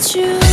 you.